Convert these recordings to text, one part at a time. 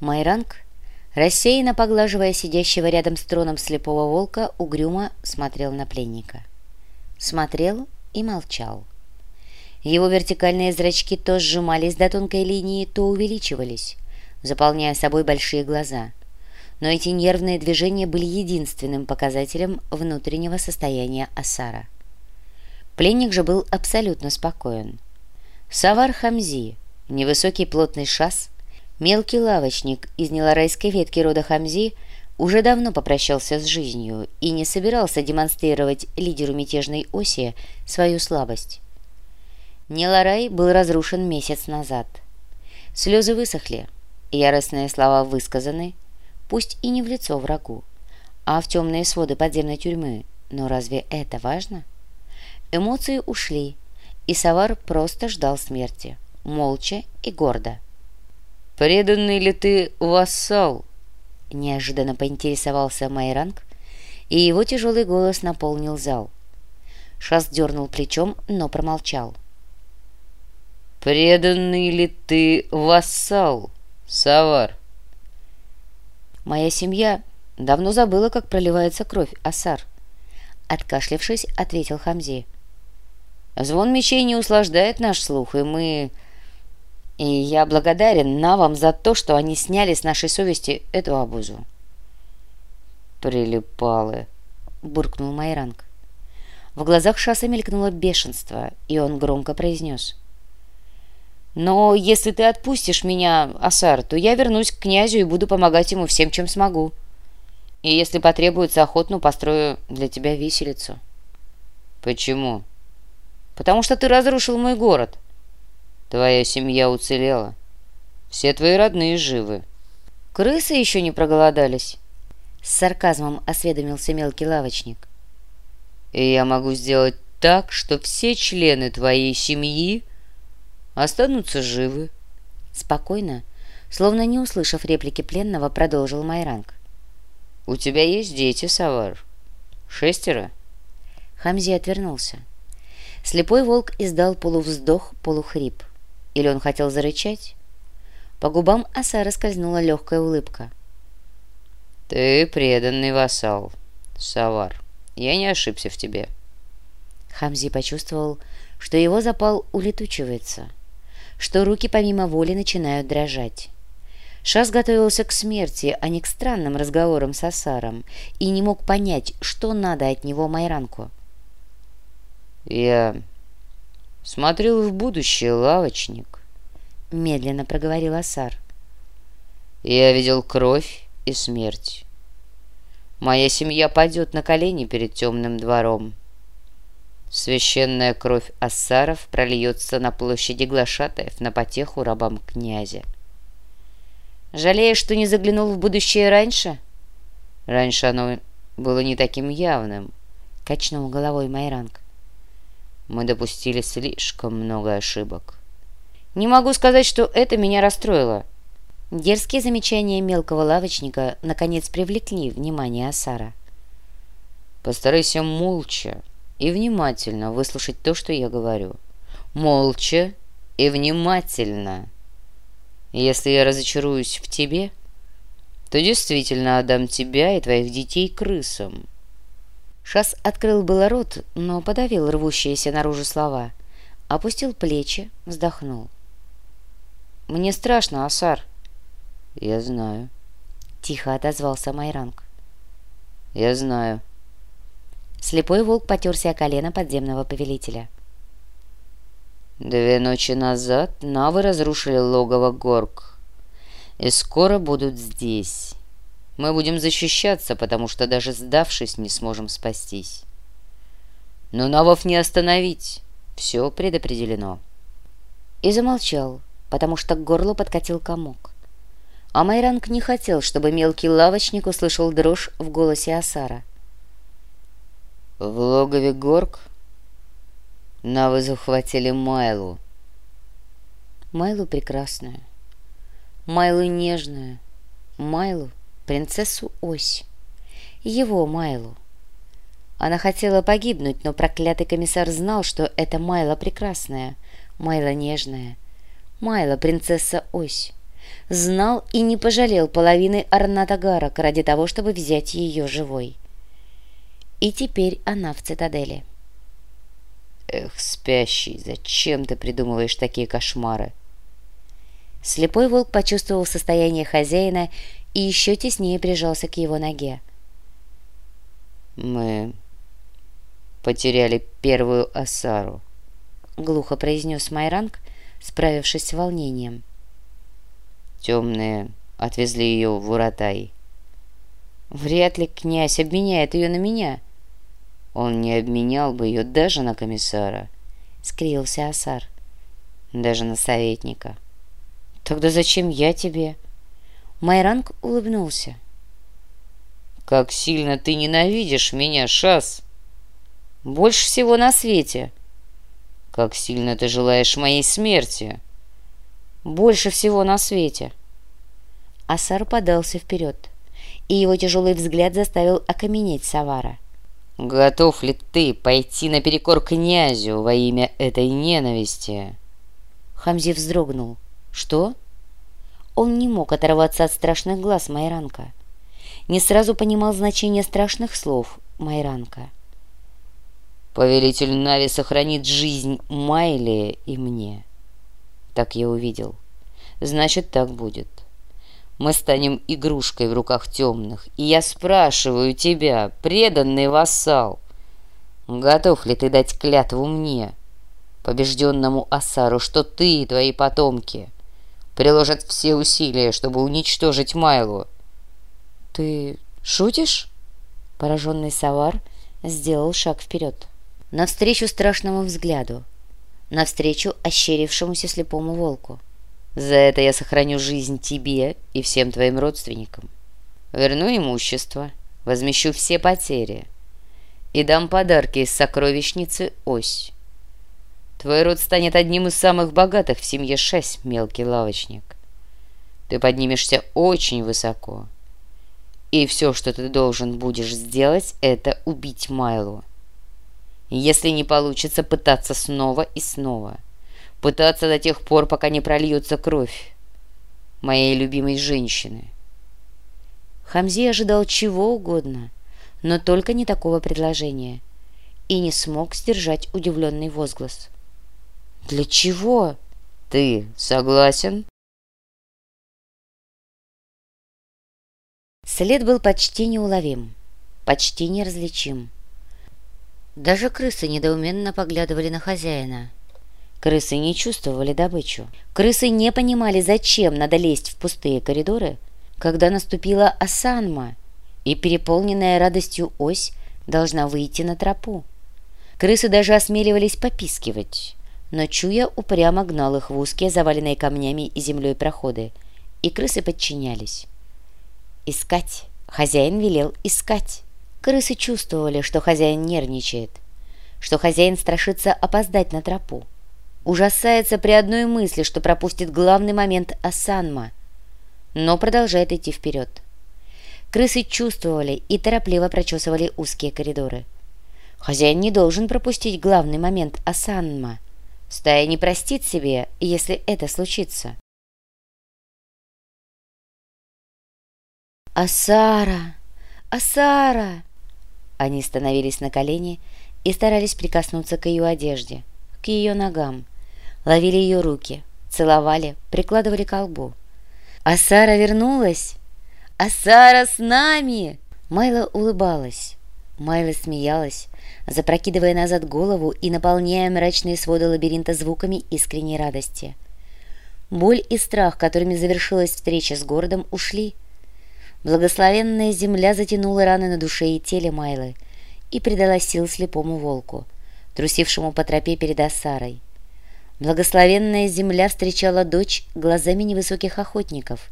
Майранг, рассеянно поглаживая сидящего рядом с троном слепого волка, угрюмо смотрел на пленника. Смотрел и молчал. Его вертикальные зрачки то сжимались до тонкой линии, то увеличивались, заполняя собой большие глаза. Но эти нервные движения были единственным показателем внутреннего состояния Асара. Пленник же был абсолютно спокоен. Савар Хамзи, невысокий плотный шас, Мелкий лавочник из неларайской ветки рода Хамзи уже давно попрощался с жизнью и не собирался демонстрировать лидеру мятежной оси свою слабость. Неларай был разрушен месяц назад. Слезы высохли, яростные слова высказаны, пусть и не в лицо врагу, а в темные своды подземной тюрьмы. Но разве это важно? Эмоции ушли, и Савар просто ждал смерти, молча и гордо. «Преданный ли ты вассал?» Неожиданно поинтересовался Майранг, и его тяжелый голос наполнил зал. Шас дернул плечом, но промолчал. «Преданный ли ты вассал, Савар?» «Моя семья давно забыла, как проливается кровь, Асар», откашлявшись, ответил Хамзи. «Звон мечей не услаждает наш слух, и мы и я благодарен Навам за то, что они сняли с нашей совести эту обузу. «Прилипалы», — буркнул Майранг. В глазах Шаса мелькнуло бешенство, и он громко произнес. «Но если ты отпустишь меня, Асар, то я вернусь к князю и буду помогать ему всем, чем смогу. И если потребуется охотну, построю для тебя виселицу». «Почему?» «Потому что ты разрушил мой город». Твоя семья уцелела. Все твои родные живы. Крысы еще не проголодались. С сарказмом осведомился мелкий лавочник. И я могу сделать так, что все члены твоей семьи останутся живы. Спокойно, словно не услышав реплики пленного, продолжил Майранг. «У тебя есть дети, Савар? Шестеро?» Хамзи отвернулся. Слепой волк издал полувздох, полухрип. Или он хотел зарычать? По губам Асара скользнула легкая улыбка. «Ты преданный вассал, Савар. Я не ошибся в тебе». Хамзи почувствовал, что его запал улетучивается, что руки помимо воли начинают дрожать. Шас готовился к смерти, а не к странным разговорам с Асаром, и не мог понять, что надо от него Майранку. «Я смотрел в будущее, лавочник», — медленно проговорил Асар. «Я видел кровь и смерть. Моя семья падет на колени перед темным двором. Священная кровь Ассаров прольется на площади Глашатаев на потеху рабам князя. Жалеешь, что не заглянул в будущее раньше?» «Раньше оно было не таким явным», — качнул головой Майранг. Мы допустили слишком много ошибок. Не могу сказать, что это меня расстроило. Дерзкие замечания мелкого лавочника наконец привлекли внимание Асара. Постарайся молча и внимательно выслушать то, что я говорю. Молча и внимательно. Если я разочаруюсь в тебе, то действительно отдам тебя и твоих детей крысам. Шас открыл было рот, но подавил рвущиеся наружу слова. Опустил плечи, вздохнул. «Мне страшно, Асар». «Я знаю», — тихо отозвался Майранг. «Я знаю». Слепой волк потерся о колено подземного повелителя. «Две ночи назад навы разрушили логово Горг, и скоро будут здесь». Мы будем защищаться, потому что даже сдавшись, не сможем спастись. Но Навов не остановить. Все предопределено. И замолчал, потому что к горлу подкатил комок. А Майранг не хотел, чтобы мелкий лавочник услышал дрожь в голосе Асара. В логове Горг Навы захватили Майлу. Майлу прекрасную, Майлу нежную, Майлу принцессу Ось, его Майлу. Она хотела погибнуть, но проклятый комиссар знал, что это Майла прекрасная, Майла нежная, Майла принцесса Ось, знал и не пожалел половины Арнатагарок ради того, чтобы взять ее живой. И теперь она в цитадели. Эх, спящий, зачем ты придумываешь такие кошмары? Слепой волк почувствовал состояние хозяина и еще теснее прижался к его ноге. Мы потеряли первую осару, глухо произнес Майранг, справившись с волнением. Темные отвезли ее в Уратай. Вряд ли князь обменяет ее на меня. Он не обменял бы ее даже на комиссара, скрился Асар. Даже на советника. Тогда зачем я тебе? Майранг улыбнулся. Как сильно ты ненавидишь меня, Шас! Больше всего на свете. Как сильно ты желаешь моей смерти. Больше всего на свете. Асар подался вперед, и его тяжелый взгляд заставил окаменеть Савара. «Готов ли ты пойти наперекор князю во имя этой ненависти?» Хамзи вздрогнул. «Что?» Он не мог оторваться от страшных глаз Майранка. Не сразу понимал значение страшных слов Майранка. «Повелитель Нави сохранит жизнь Майли и мне». Так я увидел. Значит, так будет. Мы станем игрушкой в руках темных. И я спрашиваю тебя, преданный вассал, готов ли ты дать клятву мне, побежденному Асару, что ты и твои потомки приложат все усилия, чтобы уничтожить Майлу? Ты шутишь? Пораженный Савар сделал шаг вперед. Навстречу страшному взгляду. Навстречу ощерившемуся слепому волку. За это я сохраню жизнь тебе и всем твоим родственникам. Верну имущество, возмещу все потери и дам подарки из сокровищницы Ось. Твой род станет одним из самых богатых в семье шесть, мелкий лавочник. Ты поднимешься очень высоко. И все, что ты должен будешь сделать, это убить Майлу. Если не получится, пытаться снова и снова – пытаться до тех пор, пока не прольется кровь моей любимой женщины. Хамзи ожидал чего угодно, но только не такого предложения, и не смог сдержать удивленный возглас. «Для чего?» «Ты согласен?» След был почти неуловим, почти неразличим. Даже крысы недоуменно поглядывали на хозяина. Крысы не чувствовали добычу. Крысы не понимали, зачем надо лезть в пустые коридоры, когда наступила осанма, и переполненная радостью ось должна выйти на тропу. Крысы даже осмеливались попискивать, но Чуя упрямо гнал их в узкие, заваленные камнями и землей проходы, и крысы подчинялись. «Искать!» Хозяин велел искать. Крысы чувствовали, что хозяин нервничает, что хозяин страшится опоздать на тропу ужасается при одной мысли, что пропустит главный момент Асанма, но продолжает идти вперед. Крысы чувствовали и торопливо прочесывали узкие коридоры. Хозяин не должен пропустить главный момент Асанма. Стая не простит себе, если это случится. «Асара! Асара!» Они становились на колени и старались прикоснуться к ее одежде, к ее ногам ловили ее руки, целовали, прикладывали к колбу. «А Сара вернулась! А Сара с нами!» Майла улыбалась. Майла смеялась, запрокидывая назад голову и наполняя мрачные своды лабиринта звуками искренней радости. Боль и страх, которыми завершилась встреча с городом, ушли. Благословенная земля затянула раны на душе и теле Майлы и придала сил слепому волку, трусившему по тропе перед Ассарой. Благословенная земля встречала дочь глазами невысоких охотников,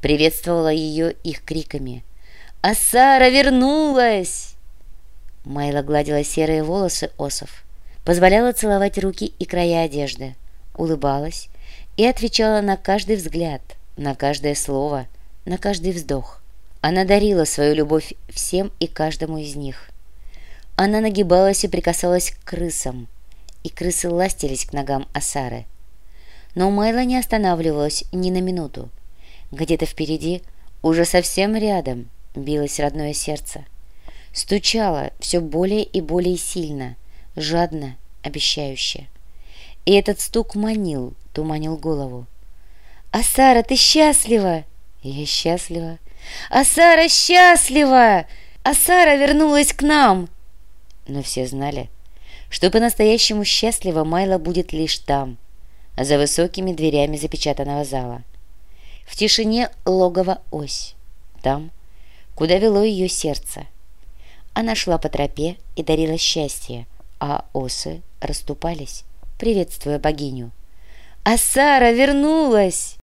приветствовала ее их криками. «А Сара вернулась!» Майла гладила серые волосы осов, позволяла целовать руки и края одежды, улыбалась и отвечала на каждый взгляд, на каждое слово, на каждый вздох. Она дарила свою любовь всем и каждому из них. Она нагибалась и прикасалась к крысам – и крысы ластились к ногам Асары. Но Майла не останавливалась ни на минуту. Где-то впереди, уже совсем рядом, билось родное сердце. Стучало все более и более сильно, жадно, обещающе. И этот стук манил, туманил голову. «А Сара, ты счастлива?» «Я счастлива». «А Сара счастлива! А Сара вернулась к нам!» Но все знали, что по-настоящему счастлива Майла будет лишь там, за высокими дверями запечатанного зала. В тишине логова ось, там, куда вело ее сердце. Она шла по тропе и дарила счастье, а осы расступались, приветствуя богиню. «А Сара вернулась!»